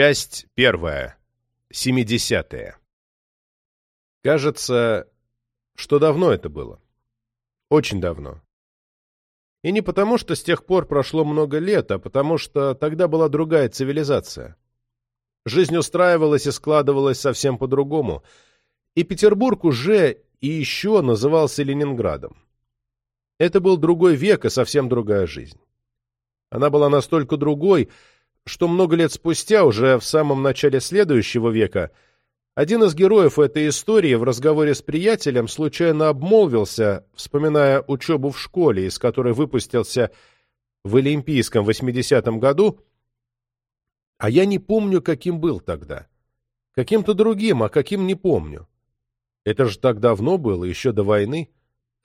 Часть первая. Семидесятые. Кажется, что давно это было. Очень давно. И не потому, что с тех пор прошло много лет, а потому что тогда была другая цивилизация. Жизнь устраивалась и складывалась совсем по-другому. И Петербург уже и еще назывался Ленинградом. Это был другой век и совсем другая жизнь. Она была настолько другой, что много лет спустя, уже в самом начале следующего века, один из героев этой истории в разговоре с приятелем случайно обмолвился, вспоминая учебу в школе, из которой выпустился в Олимпийском 80-м году, а я не помню, каким был тогда. Каким-то другим, а каким не помню. Это же так давно было, еще до войны.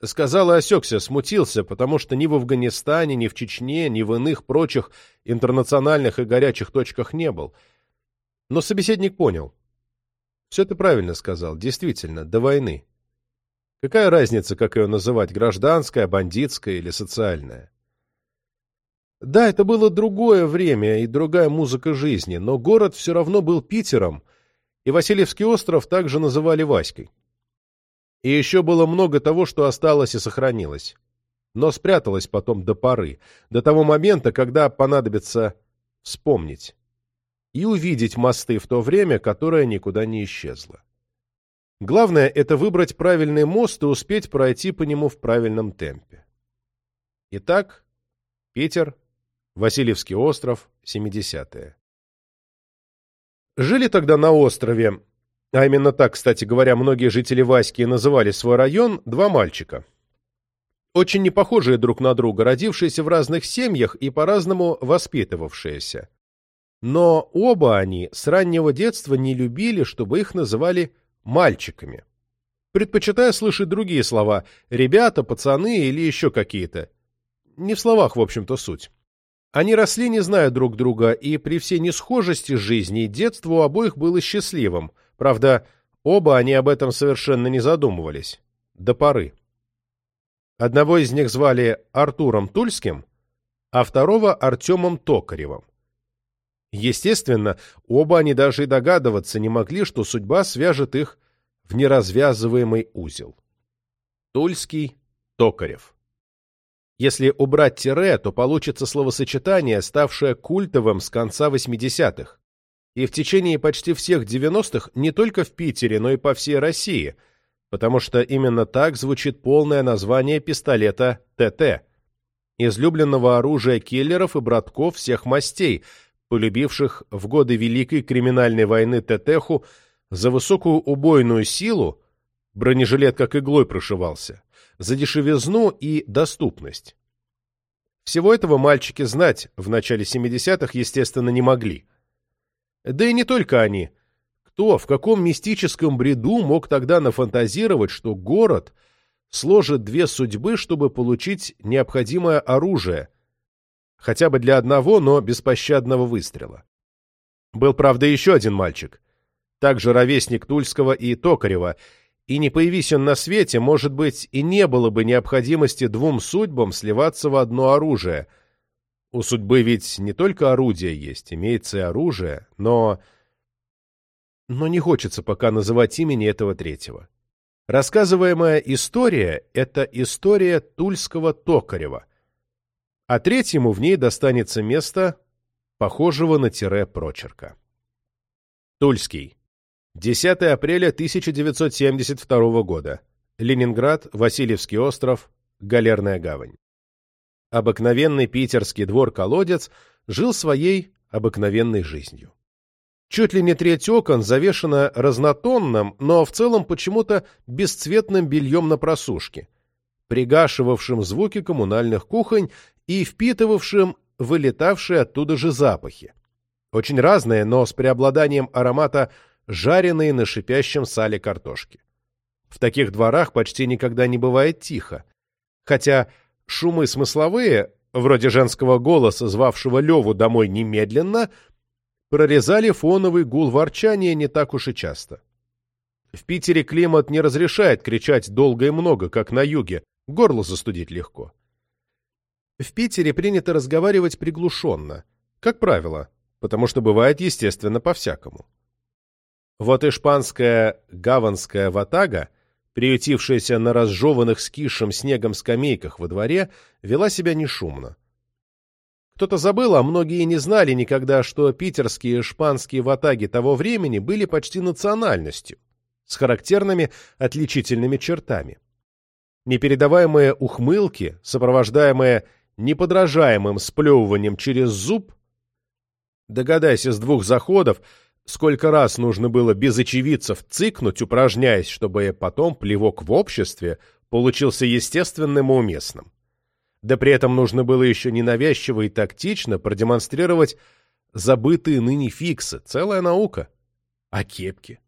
Сказал и осекся, смутился, потому что ни в Афганистане, ни в Чечне, ни в иных прочих интернациональных и горячих точках не был. Но собеседник понял. Все ты правильно сказал, действительно, до войны. Какая разница, как ее называть, гражданская, бандитская или социальная? Да, это было другое время и другая музыка жизни, но город все равно был Питером, и Васильевский остров также называли Васькой. И еще было много того, что осталось и сохранилось. Но спряталось потом до поры, до того момента, когда понадобится вспомнить и увидеть мосты в то время, которое никуда не исчезло. Главное — это выбрать правильный мост и успеть пройти по нему в правильном темпе. Итак, Питер, Васильевский остров, 70-е. Жили тогда на острове а именно так, кстати говоря, многие жители Васьки называли свой район, два мальчика. Очень не похожие друг на друга, родившиеся в разных семьях и по-разному воспитывавшиеся. Но оба они с раннего детства не любили, чтобы их называли мальчиками, предпочитая слышать другие слова «ребята», «пацаны» или еще какие-то. Не в словах, в общем-то, суть. Они росли, не зная друг друга, и при всей несхожести жизни детство у обоих было счастливым – Правда, оба они об этом совершенно не задумывались. До поры. Одного из них звали Артуром Тульским, а второго Артемом Токаревым. Естественно, оба они даже и догадываться не могли, что судьба свяжет их в неразвязываемый узел. Тульский, Токарев. Если убрать тире, то получится словосочетание, ставшее культовым с конца 80-х и в течение почти всех 90-х не только в Питере, но и по всей России, потому что именно так звучит полное название пистолета ТТ, излюбленного оружия киллеров и братков всех мастей, полюбивших в годы Великой криминальной войны ТТХу за высокую убойную силу, бронежилет как иглой прошивался, за дешевизну и доступность. Всего этого мальчики знать в начале 70-х, естественно, не могли – да и не только они. Кто, в каком мистическом бреду мог тогда нафантазировать, что город сложит две судьбы, чтобы получить необходимое оружие, хотя бы для одного, но беспощадного выстрела? Был, правда, еще один мальчик, также ровесник Тульского и Токарева, и не появись он на свете, может быть, и не было бы необходимости двум судьбам сливаться в одно оружие — у судьбы ведь не только орудие есть, имеется и оружие, но... Но не хочется пока называть имени этого третьего. Рассказываемая история — это история Тульского Токарева, а третьему в ней достанется место, похожего на тире прочерка. Тульский. 10 апреля 1972 года. Ленинград, Васильевский остров, Галерная гавань обыкновенный питерский двор-колодец жил своей обыкновенной жизнью. Чуть ли не треть окон завешена разнотонным, но в целом почему-то бесцветным бельем на просушке, пригашивавшим звуки коммунальных кухонь и впитывавшим вылетавшие оттуда же запахи. Очень разные, но с преобладанием аромата жареные на шипящем сале картошки. В таких дворах почти никогда не бывает тихо, хотя Шумы смысловые, вроде женского голоса, звавшего Леву домой немедленно, прорезали фоновый гул ворчания не так уж и часто. В Питере климат не разрешает кричать долго и много, как на юге, горло застудить легко. В Питере принято разговаривать приглушенно, как правило, потому что бывает, естественно, по-всякому. Вот испанская гаванская ватага, приютившаяся на разжеванных скисшим снегом скамейках во дворе, вела себя нешумно. Кто-то забыл, а многие не знали никогда, что питерские и шпанские ватаги того времени были почти национальностью, с характерными отличительными чертами. Непередаваемые ухмылки, сопровождаемые неподражаемым сплевыванием через зуб, догадайся с двух заходов, сколько раз нужно было без очевидцев цикнуть, упражняясь, чтобы потом плевок в обществе получился естественным и уместным. Да при этом нужно было еще ненавязчиво и тактично продемонстрировать забытые ныне фиксы, целая наука. А кепки?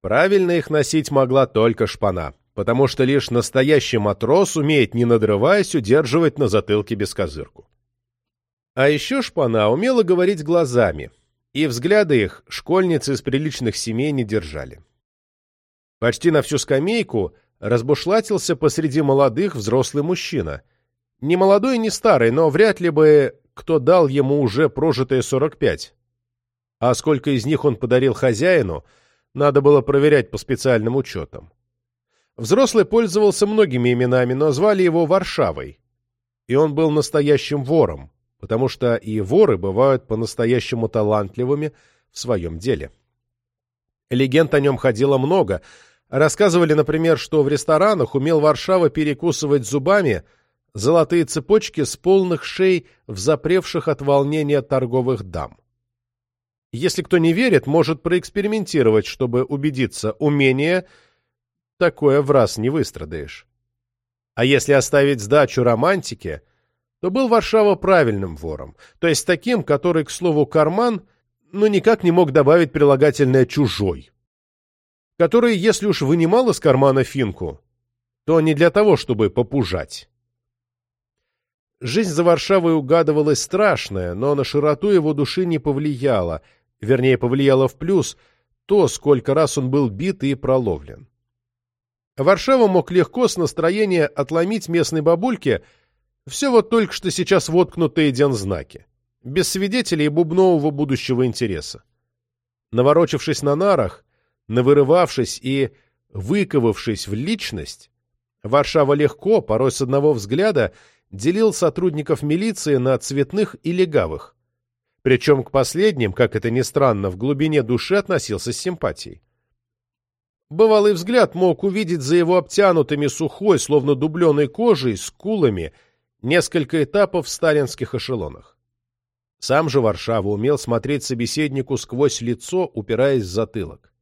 Правильно их носить могла только шпана, потому что лишь настоящий матрос умеет, не надрываясь, удерживать на затылке бескозырку. А еще шпана умела говорить глазами, и взгляды их школьницы из приличных семей не держали. Почти на всю скамейку разбушлатился посреди молодых взрослый мужчина — не молодой, не старый, но вряд ли бы кто дал ему уже прожитые 45. А сколько из них он подарил хозяину, надо было проверять по специальным учетам. Взрослый пользовался многими именами, но звали его Варшавой. И он был настоящим вором, потому что и воры бывают по-настоящему талантливыми в своем деле. Легенд о нем ходило много. Рассказывали, например, что в ресторанах умел Варшава перекусывать зубами – золотые цепочки с полных шей взапревших от волнения торговых дам. Если кто не верит, может проэкспериментировать, чтобы убедиться, умение такое в раз не выстрадаешь. А если оставить сдачу романтике, то был Варшава правильным вором, то есть таким, который, к слову, карман, но никак не мог добавить прилагательное «чужой», который, если уж вынимал из кармана финку, то не для того, чтобы попужать. Жизнь за Варшавой угадывалась страшная, но на широту его души не повлияла, вернее, повлияло в плюс то, сколько раз он был бит и проловлен. Варшава мог легко с настроения отломить местной бабульке все вот только что сейчас воткнутые дензнаки, без свидетелей бубнового будущего интереса. Наворочившись на нарах, навырывавшись и выковавшись в личность, Варшава легко, порой с одного взгляда, делил сотрудников милиции на цветных и легавых. Причем к последним, как это ни странно, в глубине души относился с симпатией. Бывалый взгляд мог увидеть за его обтянутыми сухой, словно дубленой кожей, скулами, несколько этапов в сталинских эшелонах. Сам же Варшава умел смотреть собеседнику сквозь лицо, упираясь в затылок.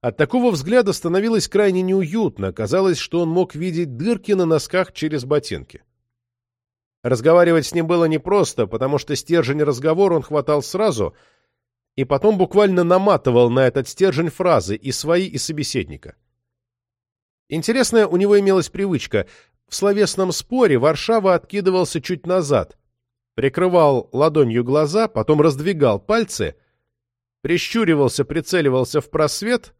От такого взгляда становилось крайне неуютно, казалось, что он мог видеть дырки на носках через ботинки. Разговаривать с ним было непросто, потому что стержень разговора он хватал сразу и потом буквально наматывал на этот стержень фразы и свои, и собеседника. Интересная у него имелась привычка. В словесном споре Варшава откидывался чуть назад, прикрывал ладонью глаза, потом раздвигал пальцы, прищуривался, прицеливался в просвет,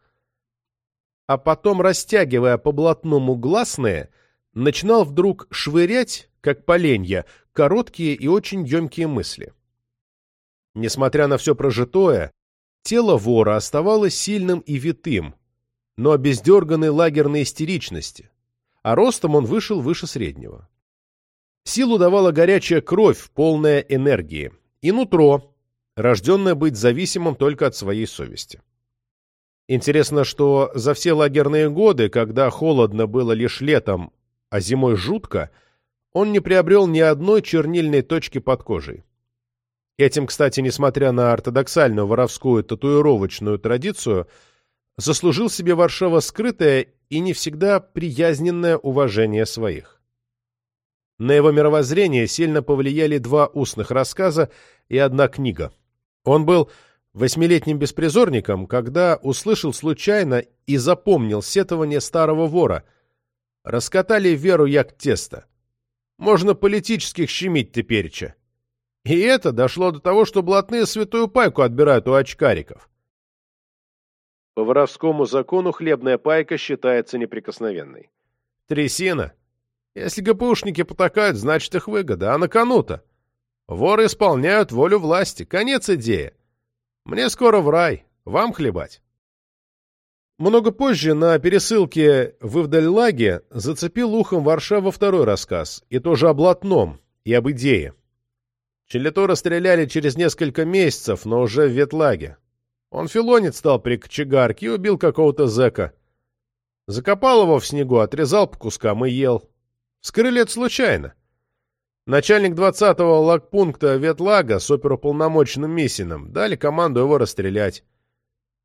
а потом, растягивая по блатному гласные, начинал вдруг швырять как поленья, короткие и очень емкие мысли. Несмотря на все прожитое, тело вора оставалось сильным и витым, но без дерганной лагерной истеричности, а ростом он вышел выше среднего. Силу давала горячая кровь, полная энергии, и нутро, рожденное быть зависимым только от своей совести. Интересно, что за все лагерные годы, когда холодно было лишь летом, а зимой жутко, он не приобрел ни одной чернильной точки под кожей. Этим, кстати, несмотря на ортодоксальную воровскую татуировочную традицию, заслужил себе Варшава скрытое и не всегда приязненное уважение своих. На его мировоззрение сильно повлияли два устных рассказа и одна книга. Он был восьмилетним беспризорником, когда услышал случайно и запомнил сетование старого вора. «Раскатали веру як тесто. Можно политических щемить тепереча. И это дошло до того, что блатные святую пайку отбирают у очкариков. По воровскому закону хлебная пайка считается неприкосновенной. Трясина. Если ГПУшники потакают, значит их выгода. А на кону-то? Воры исполняют волю власти. Конец идеи. Мне скоро в рай. Вам хлебать. Много позже на пересылке в Ивдальлаге зацепил ухом Варшава второй рассказ, и тоже о блатном, и об идее. Челетора стреляли через несколько месяцев, но уже в Ветлаге. Он филонец стал при кочегарке и убил какого-то зэка. Закопал его в снегу, отрезал по кускам и ел. Скрыли это случайно. Начальник 20-го лагпункта Ветлага с оперуполномоченным Миссиным дали команду его расстрелять.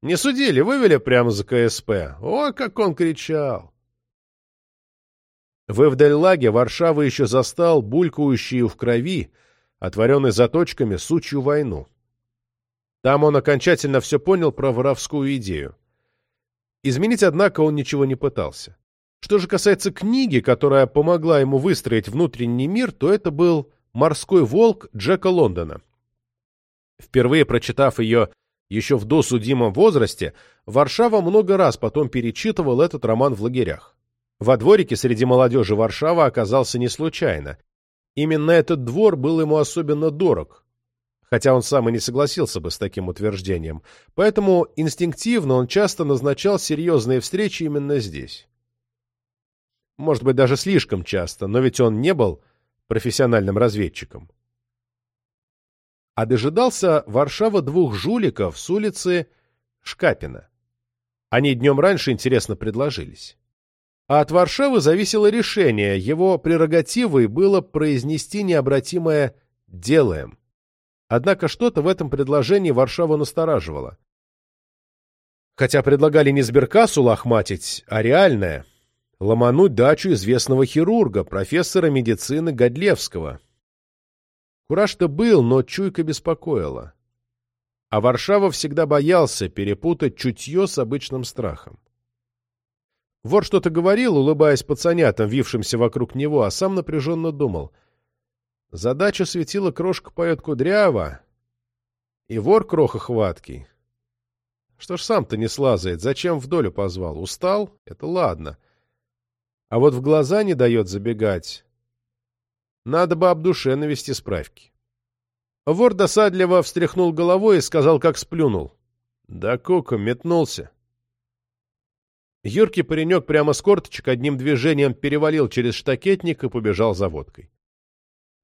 Не судили, вывели прямо за КСП. О, как он кричал! В Эвдельлаге Варшава еще застал булькающую в крови, отворенной заточками, сучью войну. Там он окончательно все понял про воровскую идею. Изменить, однако, он ничего не пытался. Что же касается книги, которая помогла ему выстроить внутренний мир, то это был «Морской волк» Джека Лондона. Впервые прочитав ее еще в досудимом возрасте, Варшава много раз потом перечитывал этот роман в лагерях. Во дворике среди молодежи Варшава оказался не случайно. Именно этот двор был ему особенно дорог, хотя он сам и не согласился бы с таким утверждением, поэтому инстинктивно он часто назначал серьезные встречи именно здесь. Может быть, даже слишком часто, но ведь он не был профессиональным разведчиком. А дожидался Варшава двух жуликов с улицы Шкапина. Они днем раньше интересно предложились. А от Варшавы зависело решение, его прерогативой было произнести необратимое «делаем». Однако что-то в этом предложении Варшаву настораживало. Хотя предлагали не сберкассу лохматить, а реальное — ломануть дачу известного хирурга, профессора медицины Годлевского. Кураж-то был, но чуйка беспокоила. А Варшава всегда боялся перепутать чутье с обычным страхом. Вор что-то говорил, улыбаясь пацанятам, вившимся вокруг него, а сам напряженно думал. Задача светила крошка поет кудряво, и вор кроха хваткий. Что ж сам-то не слазает, зачем в долю позвал? Устал? Это ладно. А вот в глаза не дает забегать. Надо бы об душе навести справки. Вор досадливо встряхнул головой и сказал, как сплюнул. Да кука метнулся. Юркий паренек прямо с корточек одним движением перевалил через штакетник и побежал за водкой.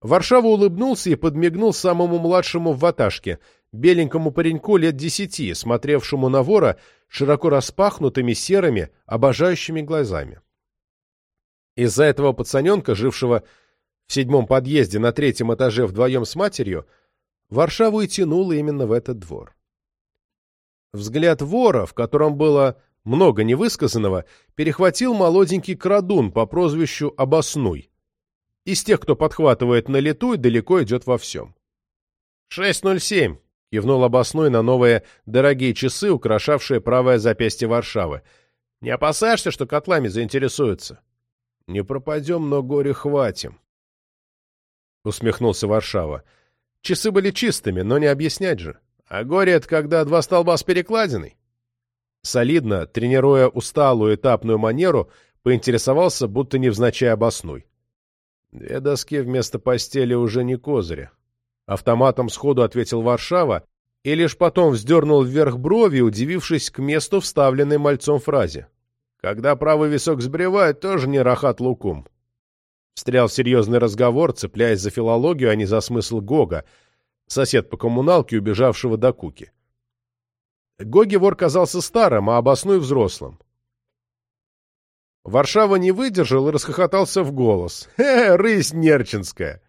Варшава улыбнулся и подмигнул самому младшему в ваташке, беленькому пареньку лет десяти, смотревшему на вора широко распахнутыми серыми, обожающими глазами. Из-за этого пацаненка, жившего в седьмом подъезде на третьем этаже вдвоем с матерью, Варшаву и тянуло именно в этот двор. Взгляд вора, в котором было много невысказанного, перехватил молоденький крадун по прозвищу Обоснуй. Из тех, кто подхватывает на лету и далеко идет во всем. «6.07», — кивнул Обоснуй на новые дорогие часы, украшавшие правое запястье Варшавы. «Не опасаешься, что котлами заинтересуются?» Не пропадем, но горе хватим. Усмехнулся Варшава. Часы были чистыми, но не объяснять же. А горе — это когда два столба с перекладиной. Солидно, тренируя усталую этапную манеру, поинтересовался, будто невзначай обоснуй. Две доски вместо постели уже не козыря. Автоматом сходу ответил Варшава и лишь потом вздернул вверх брови, удивившись к месту вставленной мальцом фразе. Когда правый висок сбривает, тоже не рахат лукум. Встрял в серьезный разговор, цепляясь за филологию, а не за смысл Гога, сосед по коммуналке, убежавшего до Куки. Гоги вор казался старым, а обосной взрослым. Варшава не выдержал и расхохотался в голос. «Хе, рысь нерчинская!»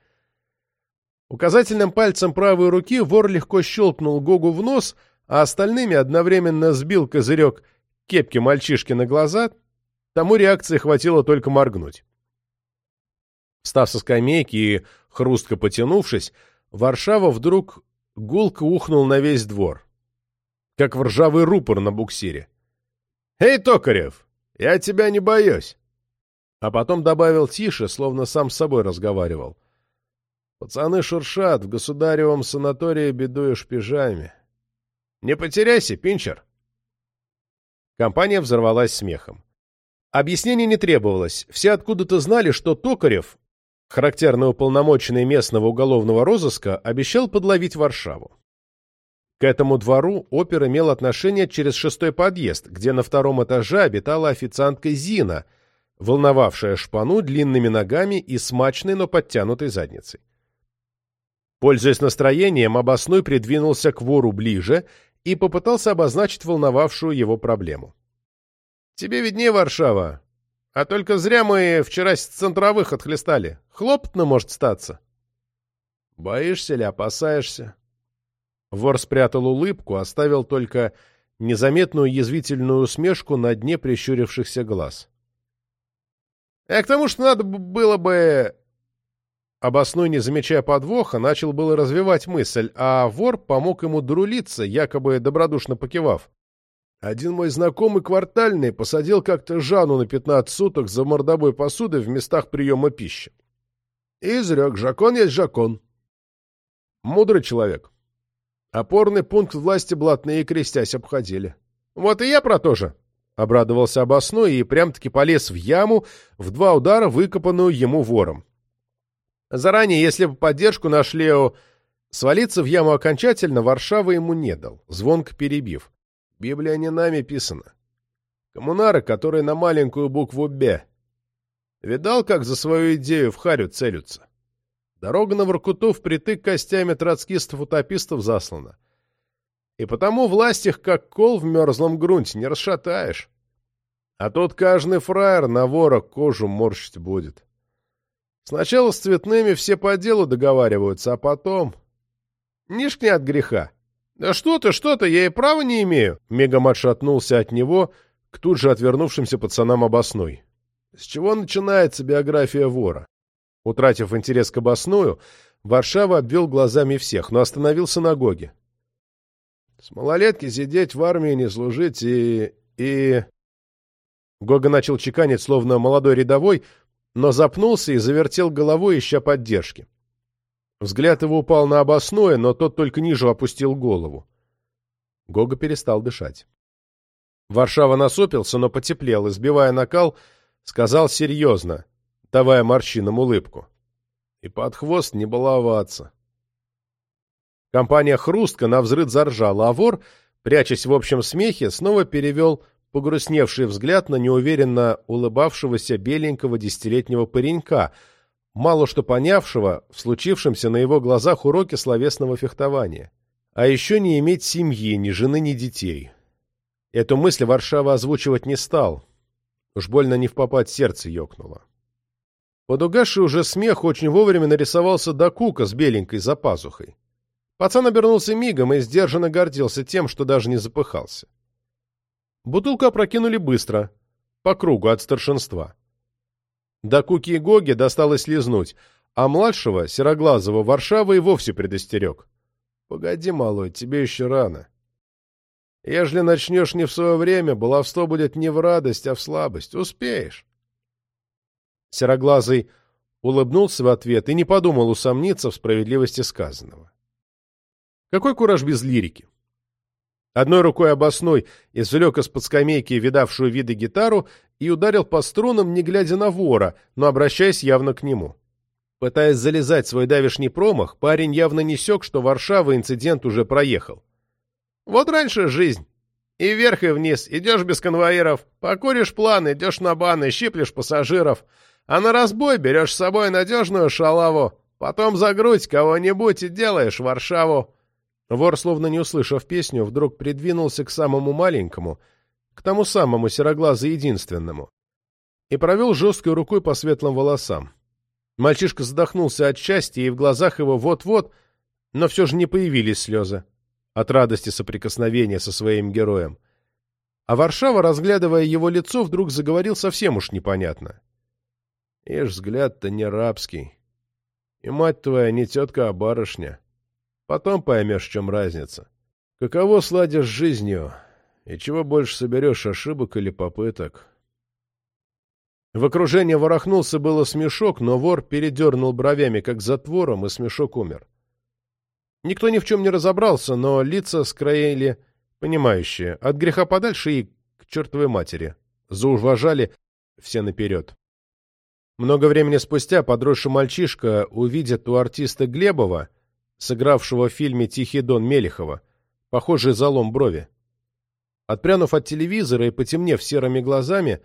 Указательным пальцем правой руки вор легко щелкнул Гогу в нос, а остальными одновременно сбил козырек кепки мальчишки на глаза, тому реакции хватило только моргнуть. Встав со скамейки и хрустко потянувшись, Варшава вдруг гулко ухнул на весь двор, как в ржавый рупор на буксире. «Эй, Токарев, я тебя не боюсь!» А потом добавил тише, словно сам с собой разговаривал. «Пацаны шуршат, в государевом санатории бедуешь пижаме. Не потеряйся, Пинчер!» Компания взорвалась смехом. Объяснений не требовалось. Все откуда-то знали, что Токарев характерный уполномоченный местного уголовного розыска, обещал подловить Варшаву. К этому двору опер имел отношение через шестой подъезд, где на втором этаже обитала официантка Зина, волновавшая шпану длинными ногами и смачной, но подтянутой задницей. Пользуясь настроением, обосной придвинулся к вору ближе и попытался обозначить волновавшую его проблему. «Тебе виднее, Варшава, а только зря мы вчера с центровых отхлестали. Хлопотно может статься». «Боишься ли, опасаешься?» Вор спрятал улыбку, оставил только незаметную язвительную усмешку на дне прищурившихся глаз. «А к тому, что надо было бы...» Обосной, не замечая подвоха, начал было развивать мысль, а вор помог ему дурулиться, якобы добродушно покивав. Один мой знакомый квартальный посадил как-то Жанну на пятнадцать суток за мордобой посуды в местах приема пищи. И изрек, жакон есть жакон. Мудрый человек. Опорный пункт власти блатные крестясь обходили. Вот и я про то же. Обрадовался обосной и прям-таки полез в яму, в два удара выкопанную ему вором. Заранее, если бы поддержку нашли, свалиться в яму окончательно Варшава ему не дал, звонко перебив. Библия не нами писана. Коммунары, которые на маленькую букву «Б». Видал, как за свою идею в харю целятся? Дорога на Воркуту впритык костями троцкистов-утопистов заслана. И потому власть их, как кол в мерзлом грунте, не расшатаешь. А тут каждый фраер на вора кожу морщить будет. Сначала с цветными все по делу договариваются, а потом... Нишкни от греха. Да что ты, что ты, я и права не имею. Мегам отшатнулся от него к тут же отвернувшимся пацанам обосной. С чего начинается биография вора? Утратив интерес к обосную, Варшава обвел глазами всех, но остановился на Гоге. «С малолетки сидеть в армии не служить и... и...» Гога начал чеканить, словно молодой рядовой, но запнулся и завертел головой, ища поддержки. Взгляд его упал на обосное, но тот только ниже опустил голову. Гога перестал дышать. Варшава насупился, но потеплел, избивая накал, сказал серьезно давая морщинам улыбку. И под хвост не баловаться. Компания «Хрустка» навзрыд заржала, а вор, прячась в общем смехе, снова перевел погрустневший взгляд на неуверенно улыбавшегося беленького десятилетнего паренька, мало что понявшего в случившемся на его глазах уроке словесного фехтования. А еще не иметь семьи, ни жены, ни детей. Эту мысль Варшава озвучивать не стал. Уж больно не в попад сердце ёкнуло. Под угасший уже смех очень вовремя нарисовался Дакука с беленькой за пазухой. Пацан обернулся мигом и сдержанно гордился тем, что даже не запыхался. Бутылку опрокинули быстро, по кругу от старшинства. Дакуки и Гоге досталось лизнуть, а младшего, сероглазого Варшава и вовсе предостерег. — Погоди, малой, тебе еще рано. Ежели начнешь не в свое время, баловство будет не в радость, а в слабость. Успеешь. Сероглазый улыбнулся в ответ и не подумал усомниться в справедливости сказанного. Какой кураж без лирики? Одной рукой обосной извлек из-под скамейки видавшую виды гитару и ударил по струнам, не глядя на вора, но обращаясь явно к нему. Пытаясь залезать свой давишний промах, парень явно не сёк, что Варшава инцидент уже проехал. «Вот раньше жизнь. И вверх, и вниз. Идешь без конвоиров, покуришь план, идешь на баны, щиплешь пассажиров. А на разбой берешь с собой надежную шалаву, потом за грудь кого-нибудь и делаешь Варшаву. Вор, словно не услышав песню, вдруг придвинулся к самому маленькому, к тому самому сероглазу единственному, и провел жесткой рукой по светлым волосам. Мальчишка задохнулся от счастья, и в глазах его вот-вот, но все же не появились слезы от радости соприкосновения со своим героем. А Варшава, разглядывая его лицо, вдруг заговорил совсем уж непонятно. Ишь, взгляд-то не рабский. И мать твоя не тетка, а барышня. Потом поймешь, в чем разница. Каково сладишь с жизнью, и чего больше соберешь, ошибок или попыток. В окружении ворохнулся было смешок, но вор передернул бровями, как затвором, и смешок умер. Никто ни в чем не разобрался, но лица скроили понимающие, от греха подальше и к чертовой матери. Зауважали все наперед. Много времени спустя подросший мальчишка увидит у артиста Глебова, сыгравшего в фильме «Тихий дон» Мелехова, похожий залом брови. Отпрянув от телевизора и потемнев серыми глазами,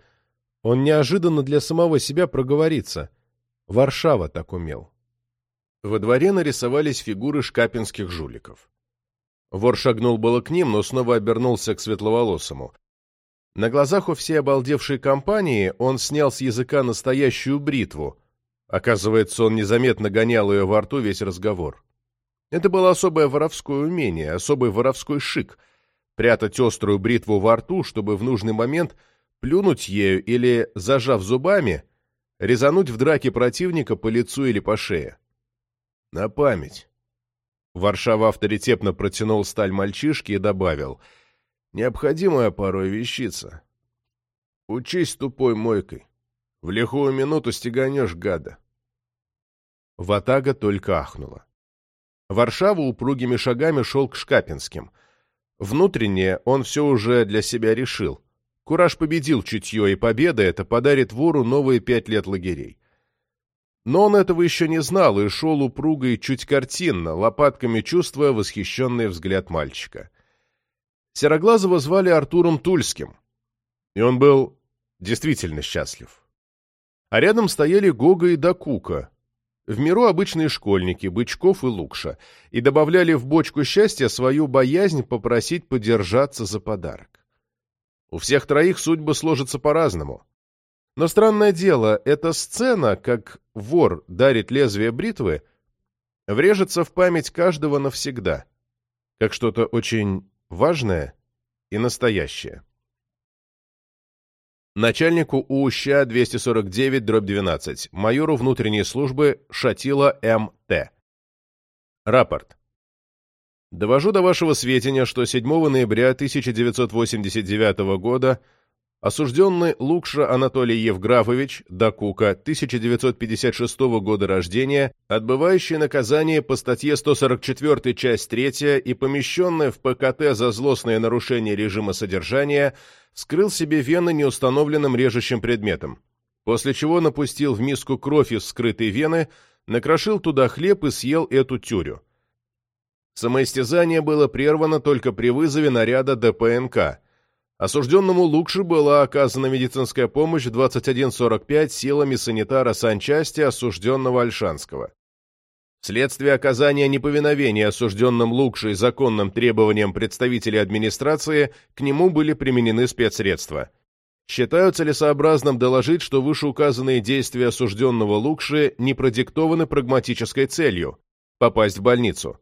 он неожиданно для самого себя проговорится. Варшава так умел. Во дворе нарисовались фигуры шкапинских жуликов. Вор шагнул было к ним, но снова обернулся к светловолосому. На глазах у всей обалдевшей компании он снял с языка настоящую бритву. Оказывается, он незаметно гонял ее во рту весь разговор. Это было особое воровское умение, особый воровской шик — прятать острую бритву во рту, чтобы в нужный момент плюнуть ею или, зажав зубами, резануть в драке противника по лицу или по шее. На память. Варшава авторитетно протянул сталь мальчишки и добавил. Необходимая порой вещица. Учись тупой мойкой. В лихую минуту стеганешь гада. Ватага только ахнула. Варшава упругими шагами шел к Шкапинским. Внутренне он все уже для себя решил. Кураж победил чутье, и победа эта подарит вору новые пять лет лагерей. Но он этого еще не знал и шел упруго и чуть картинно, лопатками чувствуя восхищенный взгляд мальчика. Сероглазого звали Артуром Тульским, и он был действительно счастлив. А рядом стояли Гога и Дакука, в миру обычные школьники, Бычков и Лукша, и добавляли в бочку счастья свою боязнь попросить подержаться за подарок. У всех троих судьба сложится по-разному. Но странное дело, эта сцена, как вор дарит лезвие бритвы, врежется в память каждого навсегда, как что-то очень важное и настоящее. Начальнику УЩА 249-12, майору внутренней службы Шатила М.Т. Рапорт. Довожу до вашего сведения, что 7 ноября 1989 года Осужденный Лукша Анатолий Евграфович Дакука, 1956 года рождения, отбывающий наказание по статье 144 часть 3 и помещенный в ПКТ за злостное нарушение режима содержания, скрыл себе вены неустановленным режущим предметом, после чего напустил в миску кровь из скрытой вены, накрошил туда хлеб и съел эту тюрю. Самоистязание было прервано только при вызове наряда ДПНК – Осужденному Лукше была оказана медицинская помощь в 21.45 силами санитара санчасти осужденного Альшанского. Вследствие оказания неповиновения осужденным Лукшей законным требованиям представителей администрации к нему были применены спецсредства. Считаю целесообразным доложить, что вышеуказанные действия осужденного Лукши не продиктованы прагматической целью – попасть в больницу.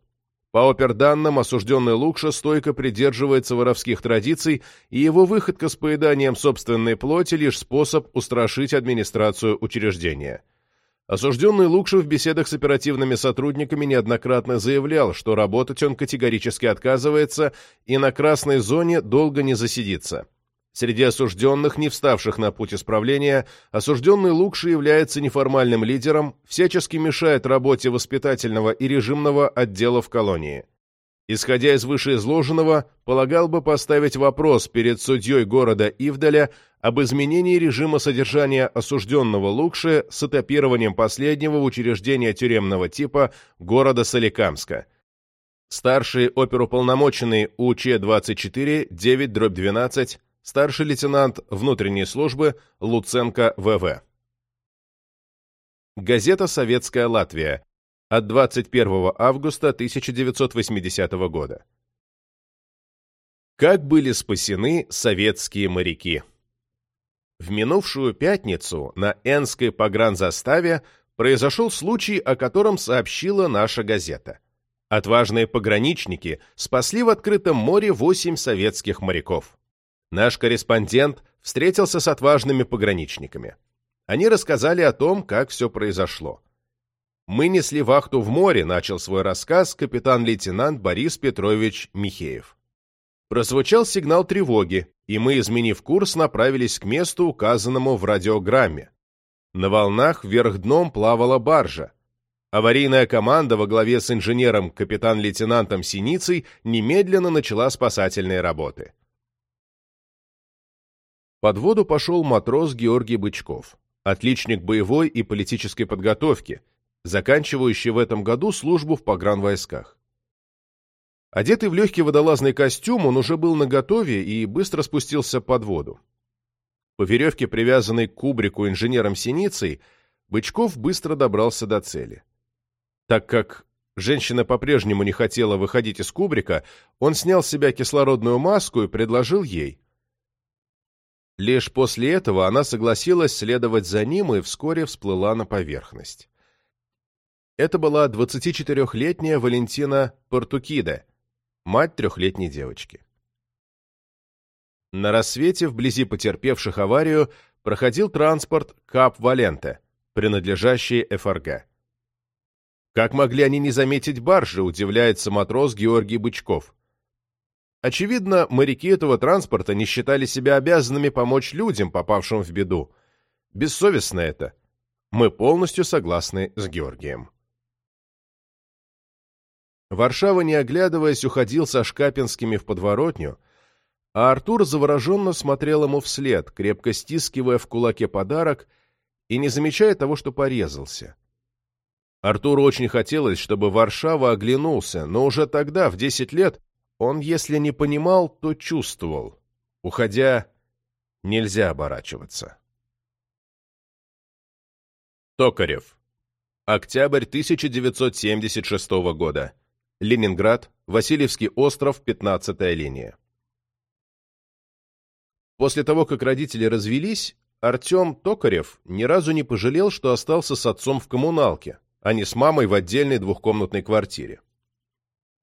По оперданным, осужденный Лукша стойко придерживается воровских традиций, и его выходка с поеданием собственной плоти – лишь способ устрашить администрацию учреждения. Осужденный Лукша в беседах с оперативными сотрудниками неоднократно заявлял, что работать он категорически отказывается и на красной зоне долго не засидится. Среди осужденных, не вставших на путь исправления, осужденный Лукши является неформальным лидером, всячески мешает работе воспитательного и режимного отделов колонии. Исходя из вышеизложенного, полагал бы поставить вопрос перед судьей города Ивдаля об изменении режима содержания осужденного Лукши с этапированием последнего в учреждение тюремного типа города Соликамска. Старший оперуполномоченный УЧ-24, 9-12, старший лейтенант внутренней службы Луценко ВВ. Газета «Советская Латвия» от 21 августа 1980 года. Как были спасены советские моряки? В минувшую пятницу на Энской погранзаставе произошел случай, о котором сообщила наша газета. Отважные пограничники спасли в открытом море восемь советских моряков. Наш корреспондент встретился с отважными пограничниками. Они рассказали о том, как все произошло. «Мы несли вахту в море», — начал свой рассказ капитан-лейтенант Борис Петрович Михеев. Прозвучал сигнал тревоги, и мы, изменив курс, направились к месту, указанному в радиограмме. На волнах вверх дном плавала баржа. Аварийная команда во главе с инженером капитан-лейтенантом Синицей немедленно начала спасательные работы. Под воду пошел матрос Георгий Бычков. отличник боевой и политической подготовки, заканчивающий в этом году службу в погранвойсках. Одетый в легкий водолазный костюм, он уже был наготове и быстро спустился под воду. По веревке, привязанной к кубрику инженером Синицей, Бычков быстро добрался до цели. Так как женщина по-прежнему не хотела выходить из кубрика, он снял с себя кислородную маску и предложил ей. Лишь после этого она согласилась следовать за ним и вскоре всплыла на поверхность. Это была 24-летняя Валентина Портукиде, мать трехлетней девочки. На рассвете вблизи потерпевших аварию проходил транспорт Кап Валенте, принадлежащий ФРГ. Как могли они не заметить баржи, удивляется матрос Георгий Бычков. Очевидно, моряки этого транспорта не считали себя обязанными помочь людям, попавшим в беду. Бессовестно это. Мы полностью согласны с Георгием. Варшава, не оглядываясь, уходил со Шкапинскими в подворотню, а Артур завороженно смотрел ему вслед, крепко стискивая в кулаке подарок и не замечая того, что порезался. Артуру очень хотелось, чтобы Варшава оглянулся, но уже тогда, в десять лет, он, если не понимал, то чувствовал. Уходя, нельзя оборачиваться. Токарев. Октябрь 1976 года. Ленинград, Васильевский остров, 15-я линия. После того, как родители развелись, Артем Токарев ни разу не пожалел, что остался с отцом в коммуналке, а не с мамой в отдельной двухкомнатной квартире.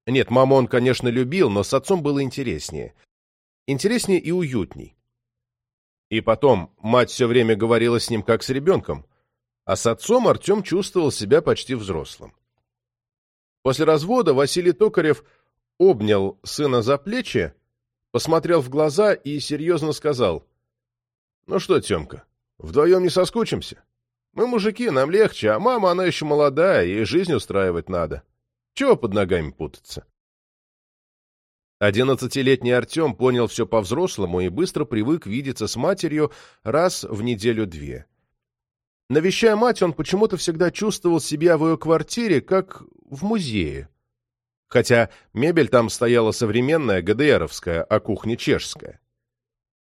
Нет, маму он, конечно, любил, но с отцом было интереснее. Интереснее и уютней. И потом, мать все время говорила с ним как с ребенком, а с отцом Артем чувствовал себя почти взрослым. После развода Василий Токарев обнял сына за плечи, посмотрел в глаза и серьезно сказал. «Ну что, Темка, вдвоем не соскучимся? Мы мужики, нам легче, а мама, она еще молодая, ей жизнь устраивать надо. Чего под ногами путаться?» Одиннадцатилетний Артем понял все по-взрослому и быстро привык видеться с матерью раз в неделю-две. Навещая мать, он почему-то всегда чувствовал себя в ее квартире, как в музее. Хотя мебель там стояла современная, ГДРовская, а кухня чешская.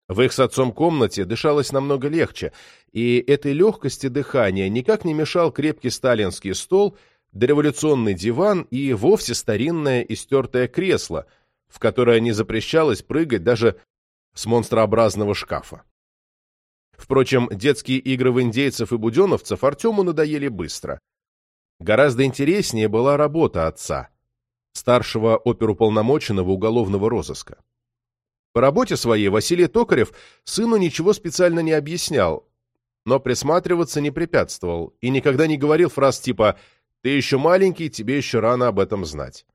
В их с отцом комнате дышалось намного легче, и этой легкости дыхания никак не мешал крепкий сталинский стол, дореволюционный диван и вовсе старинное истертое кресло, в которое не запрещалось прыгать даже с монстрообразного шкафа. Впрочем, детские игры в индейцев и буденовцев Артему надоели быстро. Гораздо интереснее была работа отца, старшего оперуполномоченного уголовного розыска. По работе своей Василий Токарев сыну ничего специально не объяснял, но присматриваться не препятствовал и никогда не говорил фраз типа «ты еще маленький, тебе еще рано об этом знать».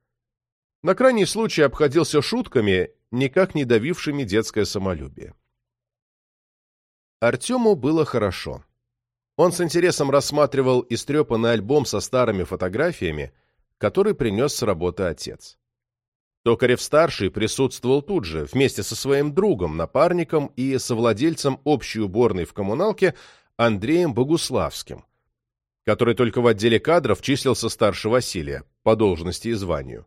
На крайний случай обходился шутками, никак не давившими детское самолюбие. Артему было хорошо. Он с интересом рассматривал истрепанный альбом со старыми фотографиями, который принес с работы отец. Токарев-старший присутствовал тут же, вместе со своим другом, напарником и совладельцем общей уборной в коммуналке Андреем Богуславским, который только в отделе кадров числился старше Василия, по должности и званию.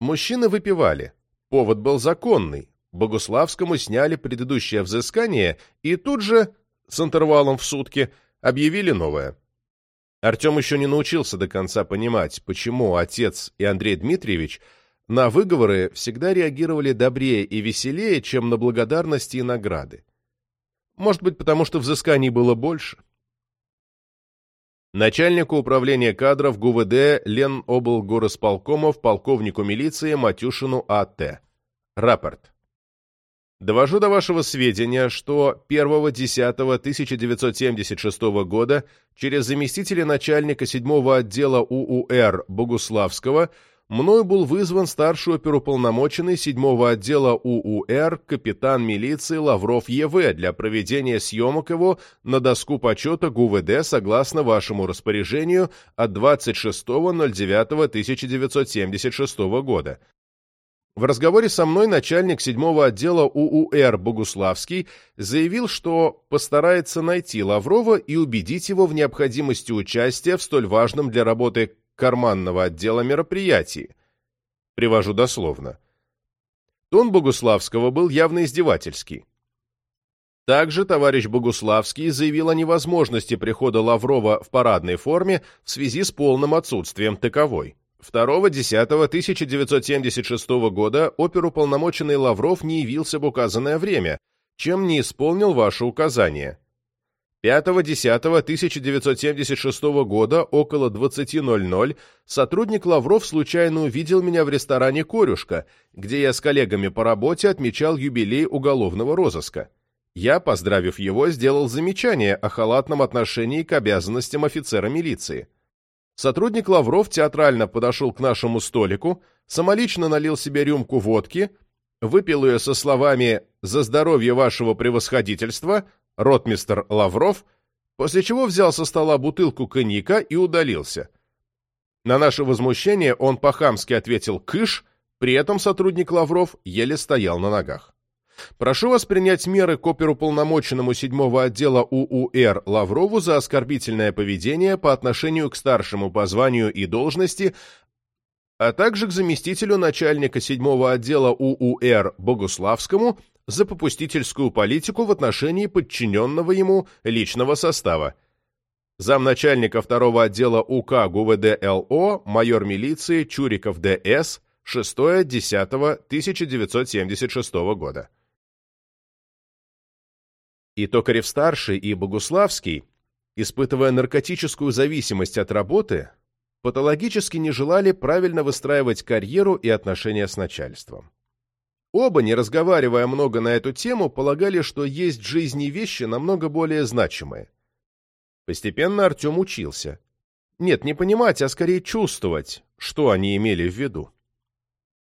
Мужчины выпивали. Повод был законный, Богуславскому сняли предыдущее взыскание и тут же, с интервалом в сутки, объявили новое. Артем еще не научился до конца понимать, почему отец и Андрей Дмитриевич на выговоры всегда реагировали добрее и веселее, чем на благодарности и награды. Может быть, потому что взысканий было больше? Начальнику управления кадров ГУВД Леноблгоросполкомов полковнику милиции Матюшину А.Т. Рапорт. Довожу до вашего сведения, что 1.10.1976 года через заместителя начальника 7 отдела УУР Богуславского мною был вызван старший оперуполномоченный 7 отдела УУР капитан милиции Лавров ЕВ для проведения съемок его на доску почета ГУВД согласно вашему распоряжению от 26.09.1976 года. В разговоре со мной начальник седьмого отдела УУР Богуславский заявил, что постарается найти Лаврова и убедить его в необходимости участия в столь важном для работы карманного отдела мероприятии. Привожу дословно. Тон Богуславского был явно издевательский. Также товарищ Богуславский заявил о невозможности прихода Лаврова в парадной форме в связи с полным отсутствием таковой. 2.10.1976 года оперуполномоченный Лавров не явился в указанное время, чем не исполнил ваше указание. 5.10.1976 года около 20.00 сотрудник Лавров случайно увидел меня в ресторане «Корюшка», где я с коллегами по работе отмечал юбилей уголовного розыска. Я, поздравив его, сделал замечание о халатном отношении к обязанностям офицера милиции. Сотрудник Лавров театрально подошел к нашему столику, самолично налил себе рюмку водки, выпил ее со словами «За здоровье вашего превосходительства», ротмистер Лавров, после чего взял со стола бутылку коньяка и удалился. На наше возмущение он по-хамски ответил «кыш», при этом сотрудник Лавров еле стоял на ногах. Прошу вас принять меры к оперуполномоченному седьмого отдела УУР Лаврову за оскорбительное поведение по отношению к старшему по званию и должности, а также к заместителю начальника седьмого отдела УУР Богуславскому за попустительскую политику в отношении подчиненного ему личного состава. Замначальника второго отдела УК ГУВД ЛО, майор милиции Чуриков ДС, 6.10.1976 года. И Токарев-старший, и Богуславский, испытывая наркотическую зависимость от работы, патологически не желали правильно выстраивать карьеру и отношения с начальством. Оба, не разговаривая много на эту тему, полагали, что есть в жизни вещи намного более значимые. Постепенно Артем учился. Нет, не понимать, а скорее чувствовать, что они имели в виду.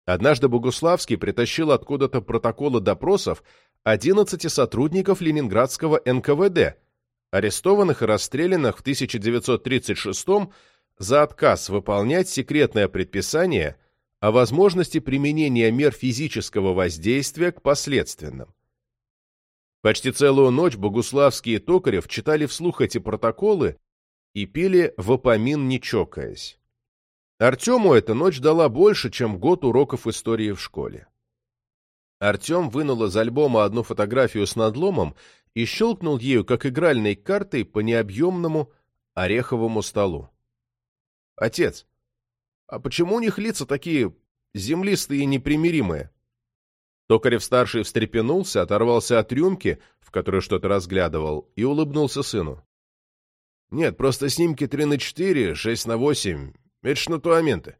Однажды Богуславский притащил откуда-то протоколы допросов 11 сотрудников ленинградского НКВД, арестованных и расстрелянных в 1936 за отказ выполнять секретное предписание о возможности применения мер физического воздействия к последственным. Почти целую ночь Богуславский и Токарев читали вслух эти протоколы и пили вопамин не чокаясь. Артему эта ночь дала больше, чем год уроков истории в школе. Артем вынул из альбома одну фотографию с надломом и щелкнул ею, как игральной картой, по необъемному ореховому столу. «Отец, а почему у них лица такие землистые и непримиримые?» Токарев-старший встрепенулся, оторвался от рюмки, в которой что-то разглядывал, и улыбнулся сыну. «Нет, просто снимки 3 на 4, 6 на 8. Это ж натуаменты.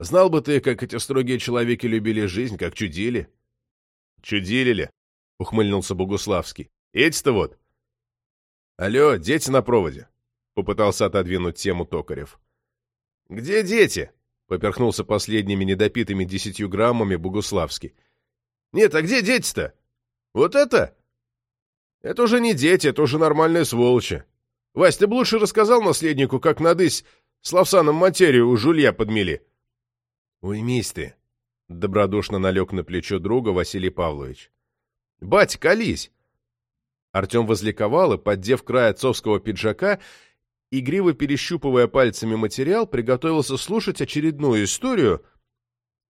Знал бы ты, как эти строгие человеки любили жизнь, как чудили. Чудили ли? Ухмыльнулся Богуславский. Эти-то вот. Алло, дети на проводе. Попытался отодвинуть тему Токарев. Где дети? Поперхнулся последними недопитыми десятью граммами Богуславский. Нет, а где дети-то? Вот это? Это уже не дети, это уже нормальные сволочи. Вась, ты бы лучше рассказал наследнику, как надысь с Лавсаном материю у жулья подмели. «Уймись ты!» — добродушно налег на плечо друга Василий Павлович. «Бать, колись!» Артем возликовал и, поддев край отцовского пиджака, игриво перещупывая пальцами материал, приготовился слушать очередную историю,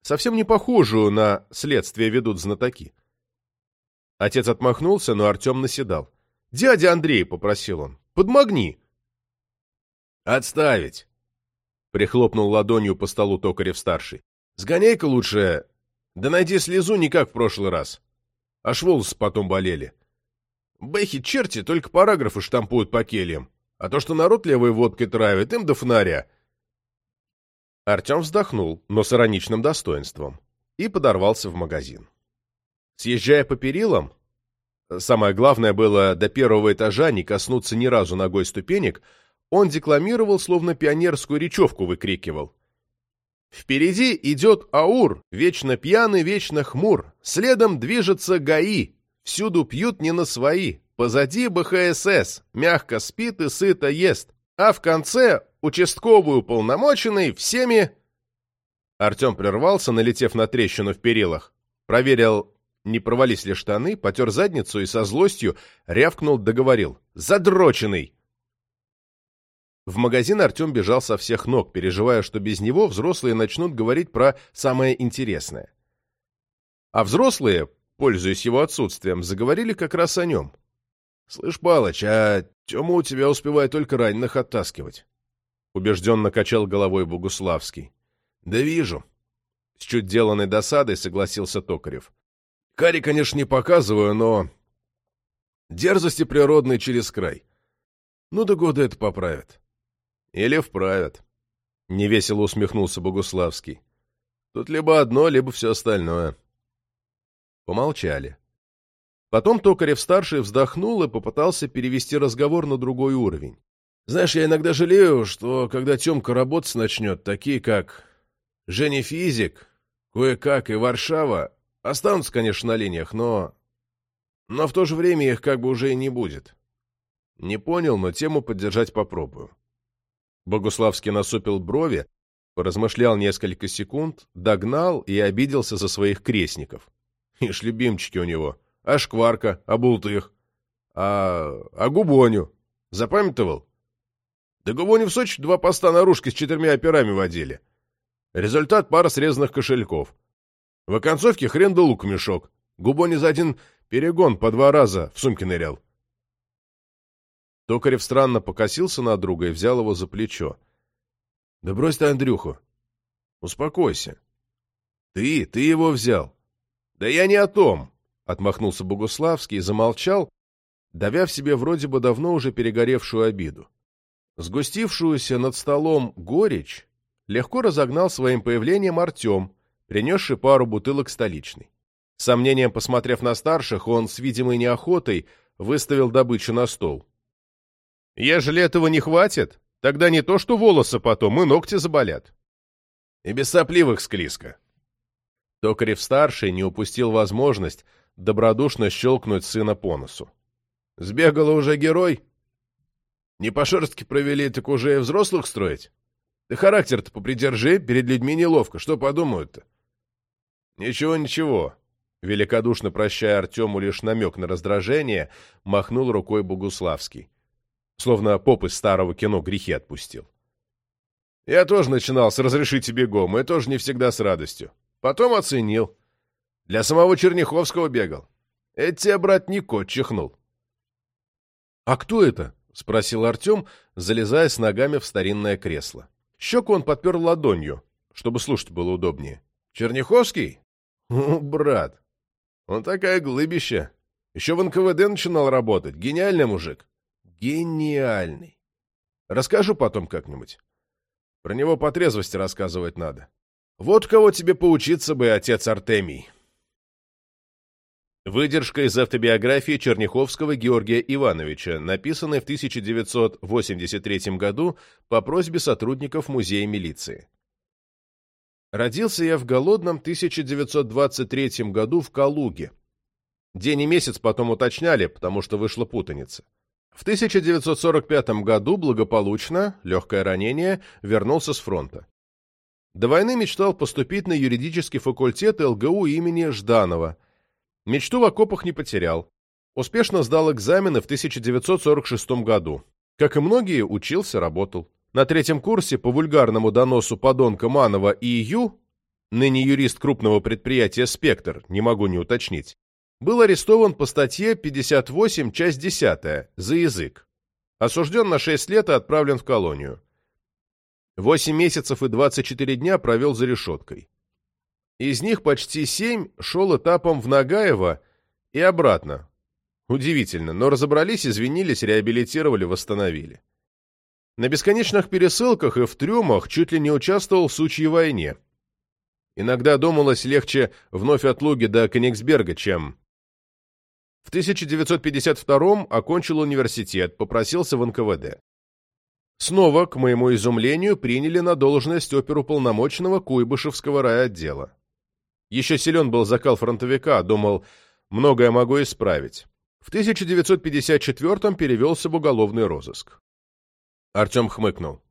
совсем не похожую на «следствие ведут знатоки». Отец отмахнулся, но Артем наседал. «Дядя Андрей!» — попросил он. «Подмогни!» «Отставить!» Прихлопнул ладонью по столу Токарев-старший. «Сгоняй-ка лучше, да найди слезу не как в прошлый раз. Аж волосы потом болели. Бэхи черти только параграфы штампуют по кельям, а то, что народ левой водкой травит, им до фонаря». Артем вздохнул, но с ироничным достоинством, и подорвался в магазин. Съезжая по перилам, самое главное было до первого этажа не коснуться ни разу ногой ступенек, он декламировал, словно пионерскую речевку выкрикивал. «Впереди идет Аур, вечно пьяный, вечно хмур. Следом движется ГАИ, всюду пьют не на свои. Позади БХСС, мягко спит и сыто ест. А в конце участковую полномоченный всеми Артем прервался, налетев на трещину в перилах, проверил, не провались ли штаны, потер задницу и со злостью рявкнул, договорил. «Задроченный!» В магазин Артем бежал со всех ног, переживая, что без него взрослые начнут говорить про самое интересное. А взрослые, пользуясь его отсутствием, заговорили как раз о нем. «Слышь, Палыч, а Тёма у тебя успевает только раненых оттаскивать», — убежденно качал головой Богуславский. «Да вижу». С чуть деланной досадой согласился Токарев. «Кари, конечно, не показываю, но... Дерзости природной через край. Ну, до года это поправят». Или вправят. Невесело усмехнулся Богуславский. Тут либо одно, либо все остальное. Помолчали. Потом Токарев-старший вздохнул и попытался перевести разговор на другой уровень. Знаешь, я иногда жалею, что когда Темка работать начнет, такие как Женя Физик, кое-как и Варшава, останутся, конечно, на линиях, но... Но в то же время их как бы уже и не будет. Не понял, но тему поддержать попробую. Богуславский насупил брови, поразмышлял несколько секунд, догнал и обиделся за своих крестников. Ишь, любимчики у него. А шкварка, а бултых, а... а губоню. Запамятовал? Да губоню в Сочи два поста наружки с четырьмя операми водили. Результат — пара срезанных кошельков. В оконцовке хрен да лук мешок. Губони за один перегон по два раза в сумке нырял. Токарев странно покосился на друга и взял его за плечо. — Да брось ты Андрюху. Успокойся. — Ты, ты его взял. — Да я не о том, — отмахнулся Богуславский и замолчал, давя в себе вроде бы давно уже перегоревшую обиду. Сгустившуюся над столом горечь легко разогнал своим появлением Артем, принесший пару бутылок столичной. Сомнением посмотрев на старших, он с видимой неохотой выставил добычу на стол. Ежели этого не хватит, тогда не то что волосы потом, и ногти заболят. И без сопливых склизко. Токарев-старший не упустил возможность добродушно щелкнуть сына по носу. Сбегала уже герой? Не по шерстке провели, так уже и взрослых строить? Ты характер-то попридержи, перед людьми неловко, что подумают-то? Ничего, ничего. Великодушно прощая Артему лишь намек на раздражение, махнул рукой Богуславский словно поп из старого кино грехи отпустил. Я тоже начинал с «разрешите бегом», и тоже не всегда с радостью. Потом оценил. Для самого Черняховского бегал. Это тебе, брат, не кот чихнул. — А кто это? — спросил Артем, залезая с ногами в старинное кресло. Щеку он подпер ладонью, чтобы слушать было удобнее. — Черняховский? — брат, он такая глыбища. Еще в НКВД начинал работать. Гениальный мужик. Гениальный. Расскажу потом как-нибудь. Про него по трезвости рассказывать надо. Вот кого тебе поучиться бы, отец Артемий. Выдержка из автобиографии Черняховского Георгия Ивановича, написанной в 1983 году по просьбе сотрудников Музея милиции. Родился я в голодном 1923 году в Калуге. День и месяц потом уточняли, потому что вышла путаница. В 1945 году благополучно, легкое ранение, вернулся с фронта. До войны мечтал поступить на юридический факультет ЛГУ имени Жданова. Мечту в окопах не потерял. Успешно сдал экзамены в 1946 году. Как и многие, учился, работал. На третьем курсе по вульгарному доносу подонка Манова и Ю, ныне юрист крупного предприятия «Спектр», не могу не уточнить, был арестован по статье 58, часть 10, за язык. Осужден на 6 лет и отправлен в колонию. 8 месяцев и 24 дня провел за решеткой. Из них почти 7 шел этапом в Нагаево и обратно. Удивительно, но разобрались, извинились, реабилитировали, восстановили. На бесконечных пересылках и в трюмах чуть ли не участвовал в сучьей войне. Иногда думалось легче вновь от Луги до Кенигсберга, чем в 1952 окончил университет, попросился в НКВД. Снова, к моему изумлению, приняли на должность оперуполномоченного Куйбышевского райотдела. Еще силен был закал фронтовика, думал, многое могу исправить. В 1954 перевелся в уголовный розыск. Артем хмыкнул.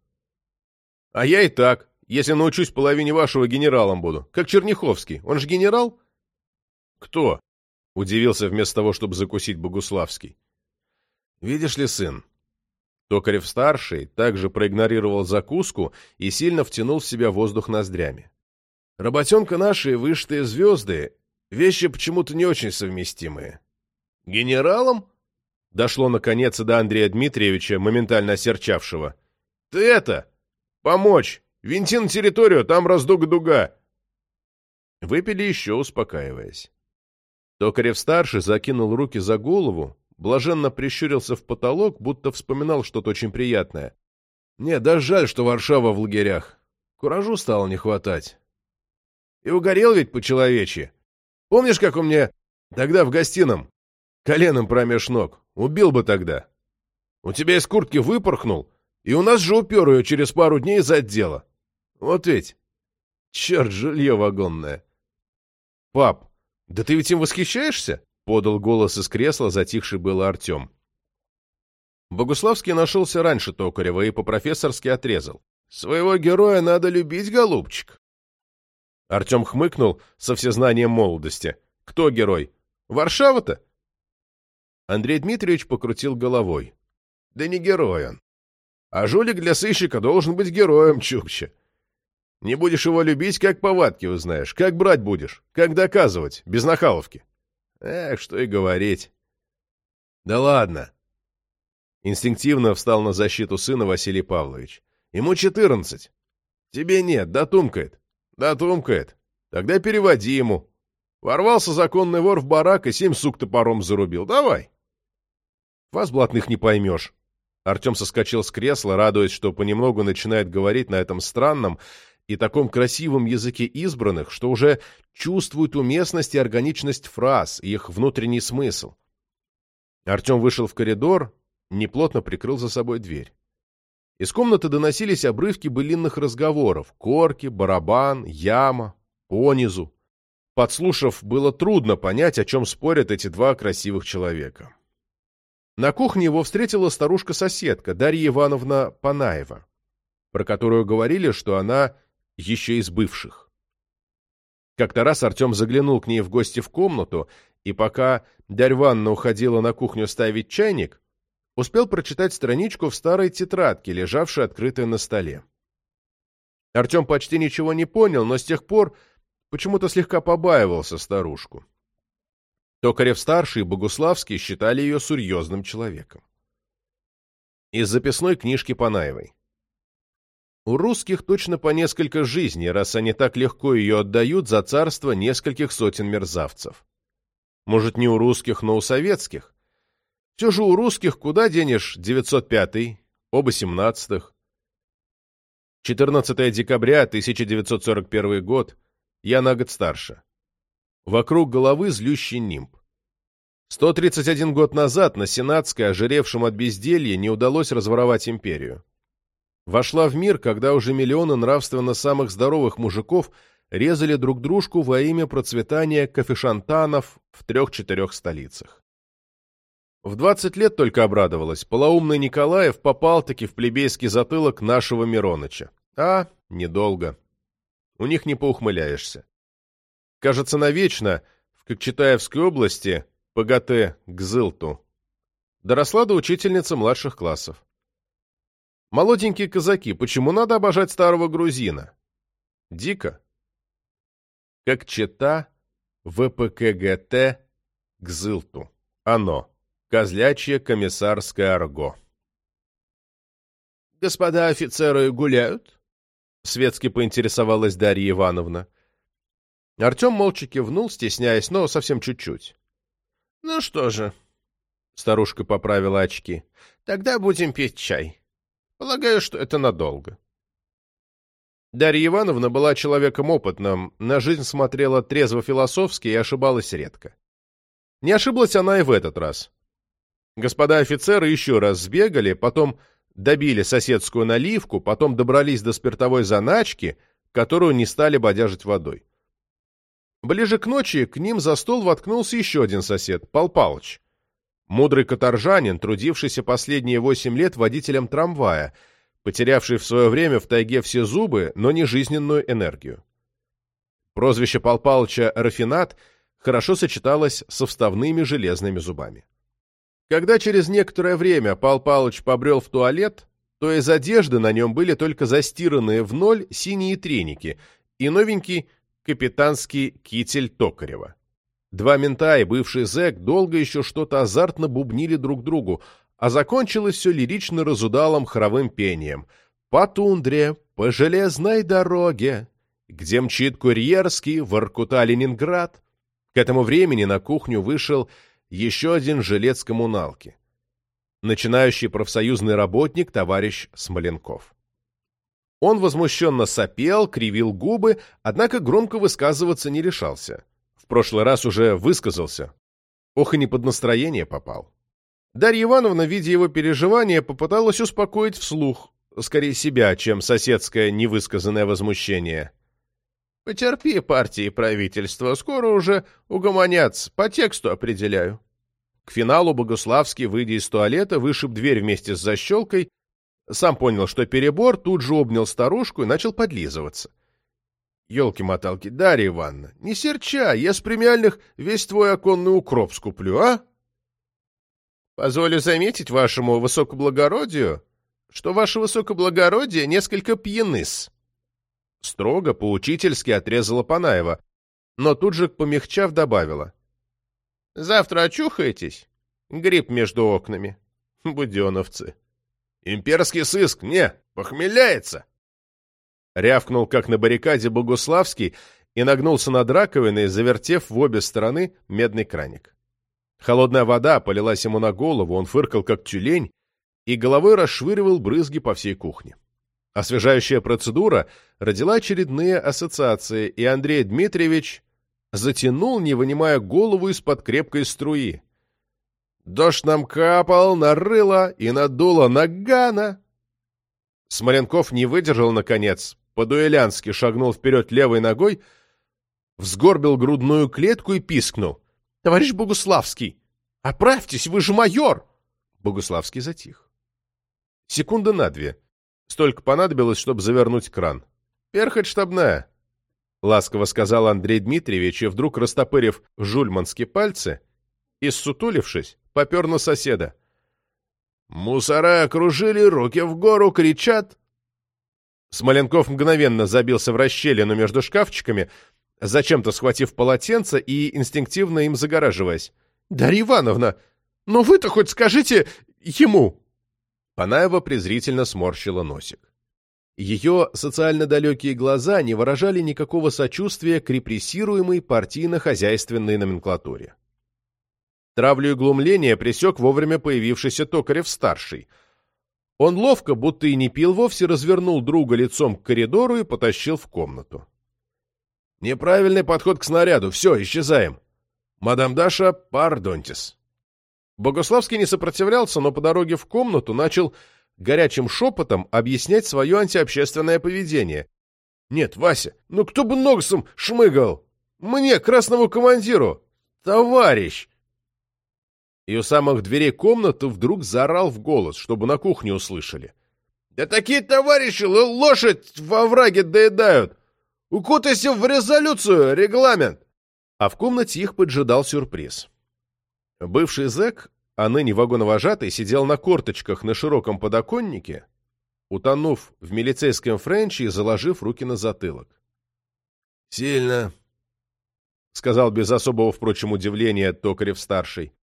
А я и так, Если научусь половине вашего генералом буду. Как Черняховский. Он же генерал? Кто? Удивился вместо того, чтобы закусить Богуславский. Видишь ли, сын, Токарев-старший также проигнорировал закуску и сильно втянул в себя воздух ноздрями. Работенка наши и вышитые звезды — вещи почему-то не очень совместимые. Генералом? Дошло, наконец, до Андрея Дмитриевича, моментально осерчавшего. Ты это! Помочь! Винти на территорию, там раздуга-дуга!» Выпили еще, успокаиваясь. Токарев-старший закинул руки за голову, блаженно прищурился в потолок, будто вспоминал что-то очень приятное. «Не, даже жаль, что Варшава в лагерях. Куражу стало не хватать. И угорел ведь по-человечьи. Помнишь, как у меня тогда в гостином коленом промеж ног? Убил бы тогда. У тебя из куртки выпорхнул, и у нас же упер ее через пару дней из отдела. Вот ведь. Черт, жилье вагонное. Пап, да ты ведь им восхищаешься? Подал голос из кресла, затихший был Артем. Богуславский нашелся раньше Токарева и по-профессорски отрезал. «Своего героя надо любить, голубчик!» Артем хмыкнул со всезнанием молодости. «Кто герой? Варшава-то?» Андрей Дмитриевич покрутил головой. «Да не герой он. А жулик для сыщика должен быть героем, Чукча. Не будешь его любить, как повадки узнаешь. Как брать будешь? Как доказывать? Без нахаловки. Эх, что и говорить. Да ладно. Инстинктивно встал на защиту сына Василий Павлович. Ему четырнадцать. Тебе нет, дотумкает. Дотумкает. Тогда переводи ему. Ворвался законный вор в барак и семь сук топором зарубил. Давай. Вас, блатных, не поймешь. Артем соскочил с кресла, радуясь, что понемногу начинает говорить на этом странном и таком красивом языке избранных, что уже чувствует уместность и органичность фраз, и их внутренний смысл. Артем вышел в коридор, неплотно прикрыл за собой дверь. Из комнаты доносились обрывки былинных разговоров — корки, барабан, яма, понизу. Подслушав, было трудно понять, о чем спорят эти два красивых человека. На кухне его встретила старушка-соседка Дарья Ивановна Панаева, про которую говорили, что она еще из бывших. Как-то раз Артем заглянул к ней в гости в комнату, и пока Дарья Ивановна уходила на кухню ставить чайник, успел прочитать страничку в старой тетрадке, лежавшей открытой на столе. Артем почти ничего не понял, но с тех пор почему-то слегка побаивался старушку. Токарев-старший и Богуславский считали ее серьезным человеком. Из записной книжки Панаевой. У русских точно по несколько жизней, раз они так легко ее отдают за царство нескольких сотен мерзавцев. Может, не у русских, но у советских. Все же у русских куда денешь 905-й, оба 17-х. 14 декабря 1941 год, я на год старше. Вокруг головы злющий нимб. 131 год назад на Сенатской, ожиревшем от безделья, не удалось разворовать империю вошла в мир, когда уже миллионы нравственно самых здоровых мужиков резали друг дружку во имя процветания кофешантанов в трех-четырех столицах. В 20 лет только обрадовалась, полоумный Николаев попал-таки в плебейский затылок нашего Мироныча. А, недолго. У них не поухмыляешься. Кажется, навечно в Кокчетаевской области, ПГТ, Гзылту, доросла до учительницы младших классов. Молоденькие казаки, почему надо обожать старого грузина? Дико. Как чета ВПКГТ Гзылту. Оно. Козлячье комиссарское арго. «Господа офицеры гуляют?» — светски поинтересовалась Дарья Ивановна. Артем молча кивнул, стесняясь, но совсем чуть-чуть. «Ну что же...» — старушка поправила очки. «Тогда будем пить чай. Полагаю, что это надолго. Дарья Ивановна была человеком опытным, на жизнь смотрела трезво-философски и ошибалась редко. Не ошиблась она и в этот раз. Господа офицеры еще раз сбегали, потом добили соседскую наливку, потом добрались до спиртовой заначки, которую не стали бодяжить водой. Ближе к ночи к ним за стол воткнулся еще один сосед, Пал Палыч. Мудрый каторжанин, трудившийся последние восемь лет водителем трамвая, потерявший в свое время в тайге все зубы, но не жизненную энергию. Прозвище Пал Палыча «Рафинат» хорошо сочеталось со вставными железными зубами. Когда через некоторое время Пал Палыч побрел в туалет, то из одежды на нем были только застиранные в ноль синие треники и новенький капитанский китель Токарева. Два мента и бывший зэк долго еще что-то азартно бубнили друг другу, а закончилось все лирично разудалым хоровым пением. «По тундре, по железной дороге, где мчит курьерский Воркута-Ленинград». К этому времени на кухню вышел еще один жилец коммуналки. Начинающий профсоюзный работник товарищ Смоленков. Он возмущенно сопел, кривил губы, однако громко высказываться не решался. В прошлый раз уже высказался. Ох и не под настроение попал. Дарья Ивановна, видя его переживания, попыталась успокоить вслух, скорее себя, чем соседское невысказанное возмущение. «Потерпи, партии и правительство, скоро уже угомонятся, по тексту определяю». К финалу Богославский, выйдя из туалета, вышиб дверь вместе с защелкой, сам понял, что перебор, тут же обнял старушку и начал подлизываться. Ёлки-моталки, Дарья Ивановна, не серчай, я с премиальных весь твой оконный укроп скуплю, а? Позволю заметить вашему высокоблагородию, что ваше высокоблагородие несколько пьяныс. Строго, поучительски отрезала Панаева, но тут же, помягчав, добавила. Завтра очухаетесь? Гриб между окнами. Буденовцы. Имперский сыск, не, похмеляется. Рявкнул, как на баррикаде Богуславский, и нагнулся над раковиной, завертев в обе стороны медный краник. Холодная вода полилась ему на голову, он фыркал, как тюлень, и головой расшвыривал брызги по всей кухне. Освежающая процедура родила очередные ассоциации, и Андрей Дмитриевич затянул, не вынимая голову из-под крепкой струи. Дождь нам капал на рыло и надуло нагана. Смоленков не выдержал, наконец, по-дуэлянски шагнул вперед левой ногой, взгорбил грудную клетку и пискнул. — Товарищ Богуславский, оправьтесь, вы же майор! Богуславский затих. Секунда на две. Столько понадобилось, чтобы завернуть кран. «Перхоть штабная», — ласково сказал Андрей Дмитриевич, и вдруг, растопырив жульманские пальцы и ссутулившись, попер на соседа. «Мусора окружили, руки в гору, кричат!» Смоленков мгновенно забился в расщелину между шкафчиками, зачем-то схватив полотенце и инстинктивно им загораживаясь. «Дарья Ивановна, ну вы-то хоть скажите ему!» Панаева презрительно сморщила носик. Ее социально далекие глаза не выражали никакого сочувствия к репрессируемой партийно-хозяйственной номенклатуре. Травлю и глумление пресек вовремя появившийся Токарев-старший. Он ловко, будто и не пил вовсе, развернул друга лицом к коридору и потащил в комнату. «Неправильный подход к снаряду. Все, исчезаем. Мадам Даша, пардонтис». Богославский не сопротивлялся, но по дороге в комнату начал горячим шепотом объяснять свое антиобщественное поведение. «Нет, Вася, ну кто бы ногсом шмыгал? Мне, красному командиру! Товарищ!» и у самых дверей комнаты вдруг заорал в голос, чтобы на кухне услышали. «Да такие товарищи лошадь во враге доедают! Укутайся в резолюцию, регламент!» А в комнате их поджидал сюрприз. Бывший зэк, а ныне вагоновожатый, сидел на корточках на широком подоконнике, утонув в милицейском френче и заложив руки на затылок. «Сильно», — сказал без особого, впрочем, удивления Токарев-старший.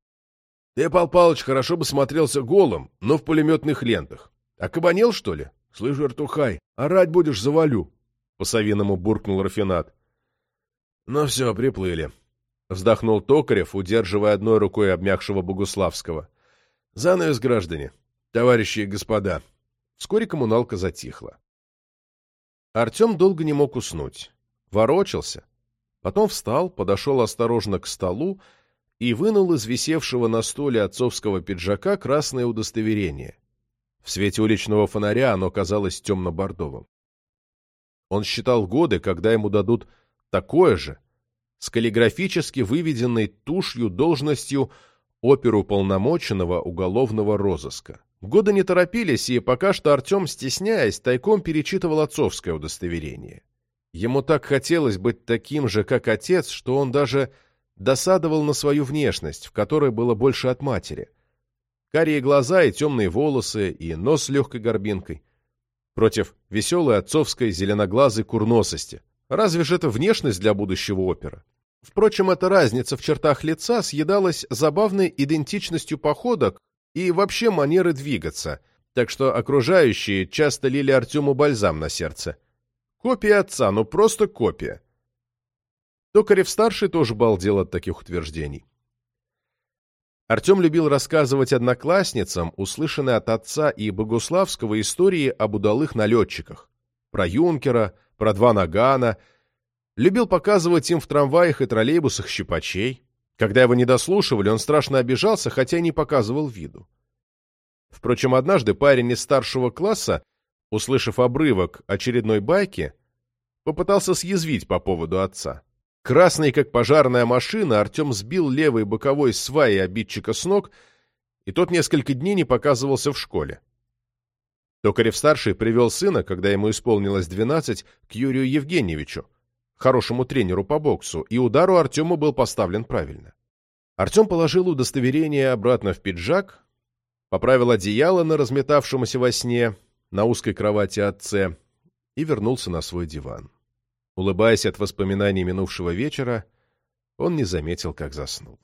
Ты, Пал Палыч, хорошо бы смотрелся голым, но в пулеметных лентах. А кабанел, что ли? Слышь, Артухай, орать будешь, завалю. По-совиному буркнул Рафинат. Ну все, приплыли. Вздохнул Токарев, удерживая одной рукой обмякшего Богуславского. Занавес, граждане, товарищи и господа. Вскоре коммуналка затихла. Артем долго не мог уснуть. Ворочался. Потом встал, подошел осторожно к столу и вынул из висевшего на столе отцовского пиджака красное удостоверение. В свете уличного фонаря оно казалось темно-бордовым. Он считал годы, когда ему дадут такое же, с каллиграфически выведенной тушью должностью оперуполномоченного уголовного розыска. Годы не торопились, и пока что Артем, стесняясь, тайком перечитывал отцовское удостоверение. Ему так хотелось быть таким же, как отец, что он даже досадовал на свою внешность, в которой было больше от матери. Карие глаза и темные волосы, и нос с легкой горбинкой. Против веселой отцовской зеленоглазой курносости. Разве же это внешность для будущего опера? Впрочем, эта разница в чертах лица съедалась забавной идентичностью походок и вообще манеры двигаться, так что окружающие часто лили Артему бальзам на сердце. Копия отца, ну просто копия. Токарев-старший тоже балдел от таких утверждений. Артем любил рассказывать одноклассницам услышанные от отца и Богуславского истории об удалых налетчиках. Про Юнкера, про два Нагана. Любил показывать им в трамваях и троллейбусах щипачей. Когда его не дослушивали, он страшно обижался, хотя и не показывал виду. Впрочем, однажды парень из старшего класса, услышав обрывок очередной байки, попытался съязвить по поводу отца. Красный, как пожарная машина, Артем сбил левой боковой сваи обидчика с ног, и тот несколько дней не показывался в школе. Токарев-старший привел сына, когда ему исполнилось 12, к Юрию Евгеньевичу, хорошему тренеру по боксу, и удару Артему был поставлен правильно. Артем положил удостоверение обратно в пиджак, поправил одеяло на разметавшемуся во сне на узкой кровати отце и вернулся на свой диван. Улыбаясь от воспоминаний минувшего вечера, он не заметил, как заснул.